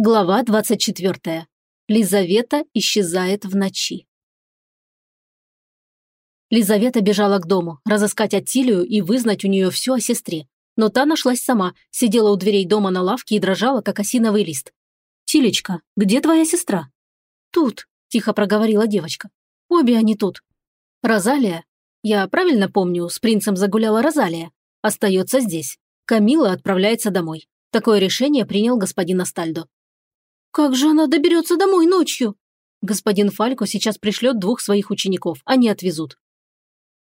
Глава 24. Лизавета исчезает в ночи. Лизавета бежала к дому, разыскать Аттилию и вызнать у нее все о сестре. Но та нашлась сама, сидела у дверей дома на лавке и дрожала, как осиновый лист. «Тилечка, где твоя сестра?» «Тут», – тихо проговорила девочка. «Обе они тут». «Розалия? Я правильно помню, с принцем загуляла Розалия. Остается здесь. Камила отправляется домой. Такое решение принял господин Астальдо. «Как же она доберется домой ночью?» Господин Фалько сейчас пришлет двух своих учеников, они отвезут.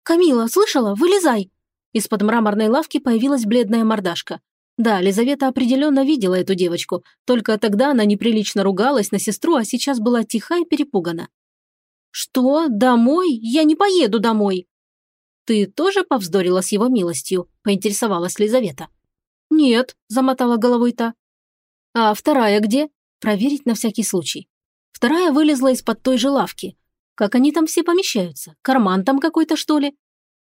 «Камила, слышала? Вылезай!» Из-под мраморной лавки появилась бледная мордашка. Да, Лизавета определенно видела эту девочку, только тогда она неприлично ругалась на сестру, а сейчас была тиха и перепугана. «Что? Домой? Я не поеду домой!» «Ты тоже повздорила с его милостью?» – поинтересовалась Лизавета. «Нет», – замотала головой та. «А вторая где?» Проверить на всякий случай. Вторая вылезла из-под той же лавки. Как они там все помещаются? Карман там какой-то, что ли?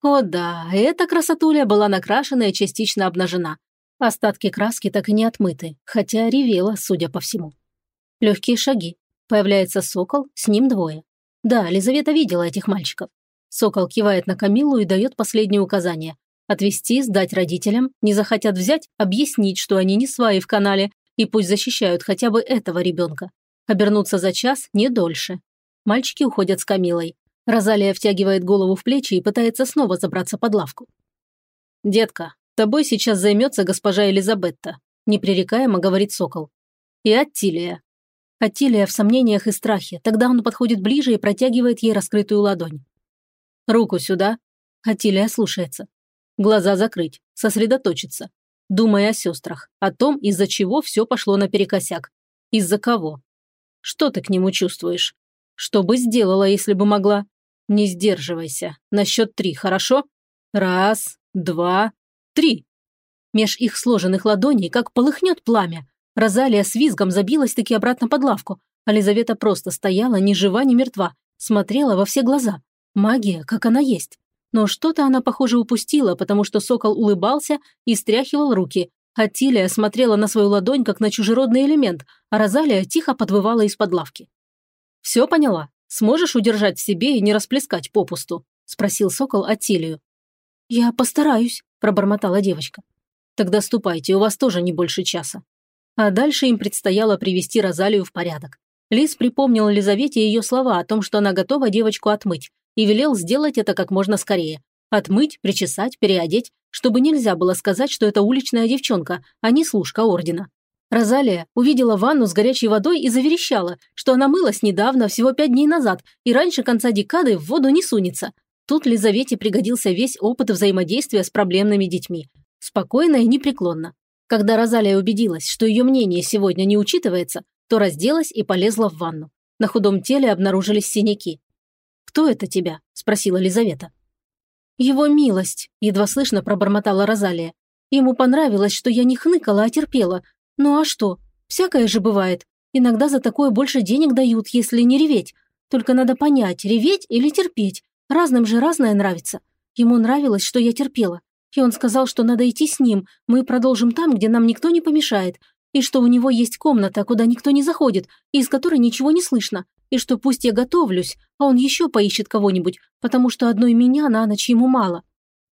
О да, эта красотуля была накрашена и частично обнажена. Остатки краски так и не отмыты, хотя ревела, судя по всему. Легкие шаги. Появляется сокол, с ним двое. Да, Лизавета видела этих мальчиков. Сокол кивает на Камилу и дает последнее указание. Отвезти, сдать родителям, не захотят взять, объяснить, что они не свои в канале, и пусть защищают хотя бы этого ребенка. Обернуться за час не дольше. Мальчики уходят с Камилой. Розалия втягивает голову в плечи и пытается снова забраться под лавку. «Детка, тобой сейчас займется госпожа Элизабетта», непререкаемо говорит Сокол. «И Аттилия». Аттилия в сомнениях и страхе, тогда он подходит ближе и протягивает ей раскрытую ладонь. «Руку сюда». Аттилия слушается. Глаза закрыть, сосредоточиться думая о сестрах, о том, из-за чего все пошло наперекосяк. Из-за кого? Что ты к нему чувствуешь? Что бы сделала, если бы могла? Не сдерживайся. На счет три, хорошо? Раз, два, три. Меж их сложенных ладоней, как полыхнет пламя. Розалия с визгом забилась-таки обратно под лавку, а Лизавета просто стояла, ни жива, ни мертва, смотрела во все глаза. Магия, как она есть. Но что-то она, похоже, упустила, потому что сокол улыбался и стряхивал руки, а Тилия смотрела на свою ладонь, как на чужеродный элемент, а Розалия тихо подвывала из-под лавки. «Все поняла? Сможешь удержать в себе и не расплескать попусту?» – спросил сокол Атилию. «Я постараюсь», – пробормотала девочка. «Тогда ступайте, у вас тоже не больше часа». А дальше им предстояло привести Розалию в порядок. Лис припомнил Лизавете ее слова о том, что она готова девочку отмыть, и велел сделать это как можно скорее. Отмыть, причесать, переодеть, чтобы нельзя было сказать, что это уличная девчонка, а не служка ордена. Розалия увидела ванну с горячей водой и заверещала, что она мылась недавно, всего пять дней назад, и раньше конца декады в воду не сунется. Тут Лизавете пригодился весь опыт взаимодействия с проблемными детьми. Спокойно и непреклонно. Когда Розалия убедилась, что ее мнение сегодня не учитывается, то разделась и полезла в ванну. На худом теле обнаружились синяки. «Кто это тебя?» – спросила Лизавета. «Его милость», – едва слышно пробормотала Розалия. «Ему понравилось, что я не хныкала, а терпела. Ну а что? Всякое же бывает. Иногда за такое больше денег дают, если не реветь. Только надо понять, реветь или терпеть. Разным же разное нравится. Ему нравилось, что я терпела. И он сказал, что надо идти с ним, мы продолжим там, где нам никто не помешает, и что у него есть комната, куда никто не заходит, и из которой ничего не слышно, и что пусть я готовлюсь, а он еще поищет кого-нибудь, потому что одной меня на ночь ему мало.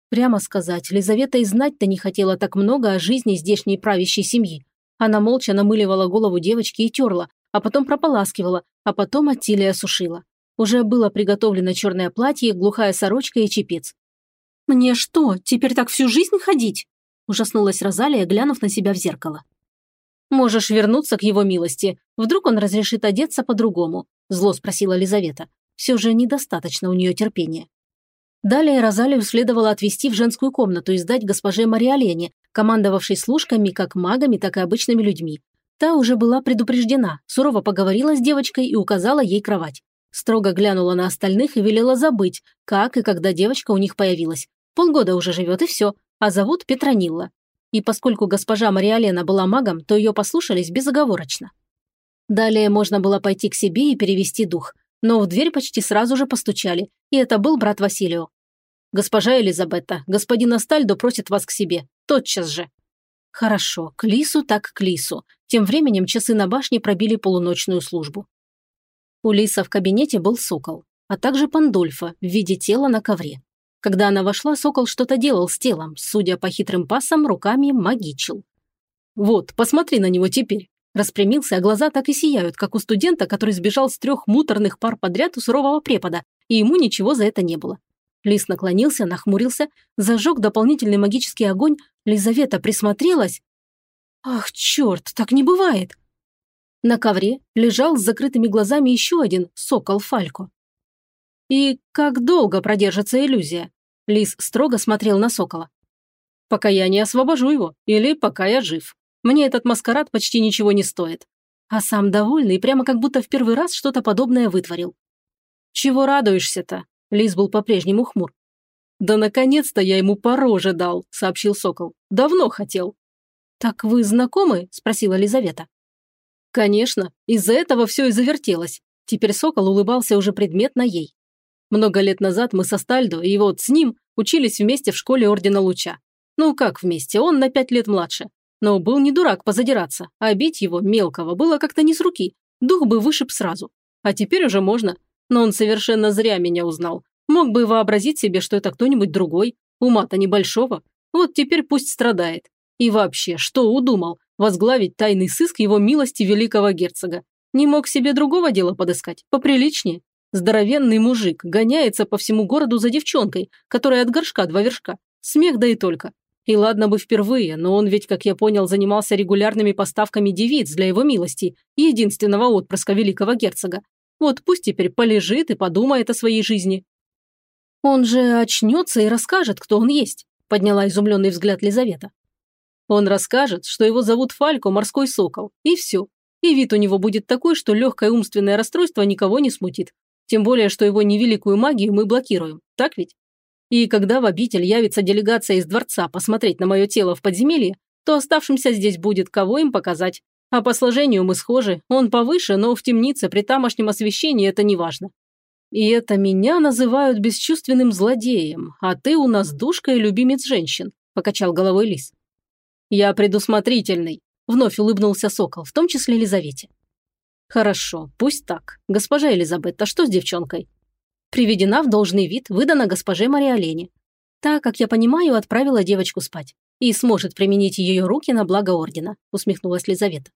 Прямо сказать, Лизавета и знать-то не хотела так много о жизни здешней правящей семьи. Она молча намыливала голову девочки и терла, а потом прополаскивала, а потом Аттилия сушила. Уже было приготовлено черное платье, глухая сорочка и чепец. «Мне что, теперь так всю жизнь ходить?» ужаснулась Розалия, глянув на себя в зеркало. «Можешь вернуться к его милости. Вдруг он разрешит одеться по-другому. Зло спросила Лизавета. Все же недостаточно у нее терпения. Далее Розалию следовало отвезти в женскую комнату и сдать госпоже Мариолене, командовавшей служками как магами, так и обычными людьми. Та уже была предупреждена, сурово поговорила с девочкой и указала ей кровать. Строго глянула на остальных и велела забыть, как и когда девочка у них появилась. Полгода уже живет и все, а зовут Петронилла. И поскольку госпожа Мариолена была магом, то ее послушались безоговорочно. Далее можно было пойти к себе и перевести дух. Но в дверь почти сразу же постучали, и это был брат Василио. «Госпожа Элизабетта, господин Астальдо просит вас к себе. Тотчас же». Хорошо, к Лису так к Лису. Тем временем часы на башне пробили полуночную службу. У Лиса в кабинете был сокол, а также Пандольфа в виде тела на ковре. Когда она вошла, сокол что-то делал с телом, судя по хитрым пасам, руками магичил. «Вот, посмотри на него теперь!» Распрямился, а глаза так и сияют, как у студента, который сбежал с трех муторных пар подряд у сурового препода, и ему ничего за это не было. Лис наклонился, нахмурился, зажег дополнительный магический огонь, Лизавета присмотрелась. «Ах, черт, так не бывает!» На ковре лежал с закрытыми глазами еще один сокол Фалько. «И как долго продержится иллюзия?» Лис строго смотрел на сокола. «Пока я не освобожу его, или пока я жив. Мне этот маскарад почти ничего не стоит». А сам довольный, прямо как будто в первый раз что-то подобное вытворил. «Чего радуешься-то?» Лис был по-прежнему хмур. «Да наконец-то я ему по роже дал», – сообщил Сокол. «Давно хотел». «Так вы знакомы?» – спросила Лизавета. «Конечно, из-за этого все и завертелось. Теперь Сокол улыбался уже предметно ей. Много лет назад мы со Стальдо и вот с ним учились вместе в школе Ордена Луча. Ну как вместе, он на пять лет младше. Но был не дурак позадираться, а бить его, мелкого, было как-то не с руки. Дух бы вышиб сразу. А теперь уже можно. Но он совершенно зря меня узнал. Мог бы вообразить себе, что это кто-нибудь другой. Ума-то небольшого. Вот теперь пусть страдает. И вообще, что удумал? Возглавить тайный сыск его милости великого герцога. Не мог себе другого дела подыскать, поприличнее. Здоровенный мужик гоняется по всему городу за девчонкой, которая от горшка два вершка. Смех да и только. И ладно бы впервые, но он ведь, как я понял, занимался регулярными поставками девиц для его милости, единственного отпрыска великого герцога. Вот пусть теперь полежит и подумает о своей жизни. Он же очнется и расскажет, кто он есть, подняла изумленный взгляд Лизавета. Он расскажет, что его зовут Фалько Морской Сокол, и все. И вид у него будет такой, что легкое умственное расстройство никого не смутит. Тем более, что его невеликую магию мы блокируем, так ведь? И когда в обитель явится делегация из дворца посмотреть на мое тело в подземелье, то оставшимся здесь будет кого им показать. А по сложению мы схожи, он повыше, но в темнице при тамошнем освещении это не важно. И это меня называют бесчувственным злодеем, а ты у нас душка и любимец женщин», – покачал головой лис. «Я предусмотрительный», – вновь улыбнулся сокол, в том числе Елизавете. «Хорошо, пусть так. Госпожа Елизабет, а что с девчонкой?» Приведена в должный вид, выдана госпоже Мариолене. Та, как я понимаю, отправила девочку спать. И сможет применить ее руки на благо ордена», – усмехнулась Лизавета.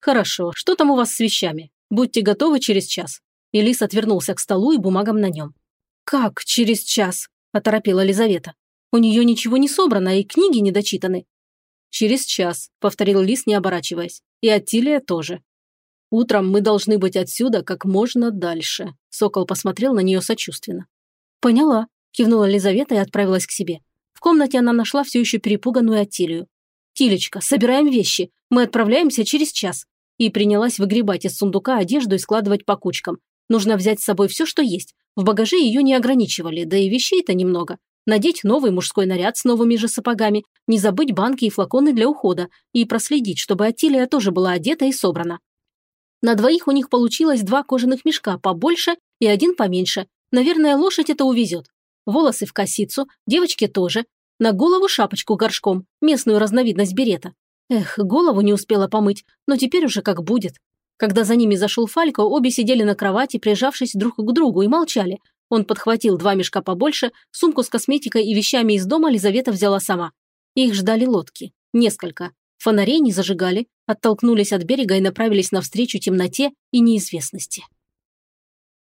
«Хорошо, что там у вас с вещами? Будьте готовы через час». Элис отвернулся к столу и бумагам на нем. «Как через час?» – оторопела Лизавета. «У нее ничего не собрано, и книги не дочитаны». «Через час», – повторил Лис, не оборачиваясь. «И Аттилия тоже. Утром мы должны быть отсюда как можно дальше». Сокол посмотрел на нее сочувственно. «Поняла», – кивнула Лизавета и отправилась к себе. В комнате она нашла все еще перепуганную Аттилию. «Тилечка, собираем вещи. Мы отправляемся через час и принялась выгребать из сундука одежду и складывать по кучкам. Нужно взять с собой все, что есть. В багаже ее не ограничивали, да и вещей-то немного. Надеть новый мужской наряд с новыми же сапогами, не забыть банки и флаконы для ухода и проследить, чтобы Атилия тоже была одета и собрана. На двоих у них получилось два кожаных мешка побольше и один поменьше. Наверное, лошадь это увезет. Волосы в косицу, девочке тоже. На голову шапочку горшком, местную разновидность берета. Эх, голову не успела помыть, но теперь уже как будет. Когда за ними зашел Фалько, обе сидели на кровати, прижавшись друг к другу, и молчали. Он подхватил два мешка побольше, сумку с косметикой и вещами из дома Лизавета взяла сама. Их ждали лодки. Несколько. Фонарей не зажигали, оттолкнулись от берега и направились навстречу темноте и неизвестности.